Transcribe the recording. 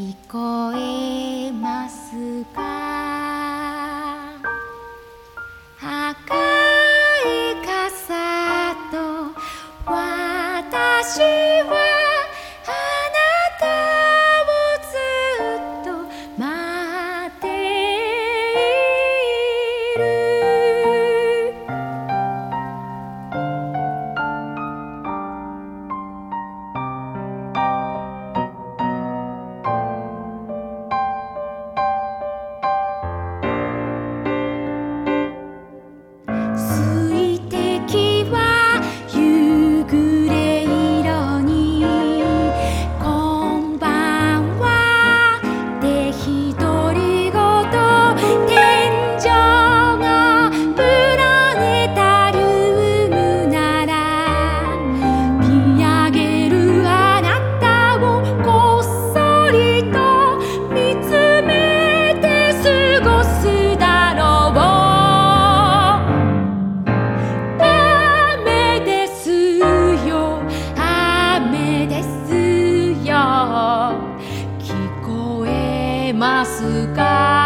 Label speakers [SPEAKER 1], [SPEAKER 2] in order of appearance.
[SPEAKER 1] 聞こえますか？赤い傘と私はますか？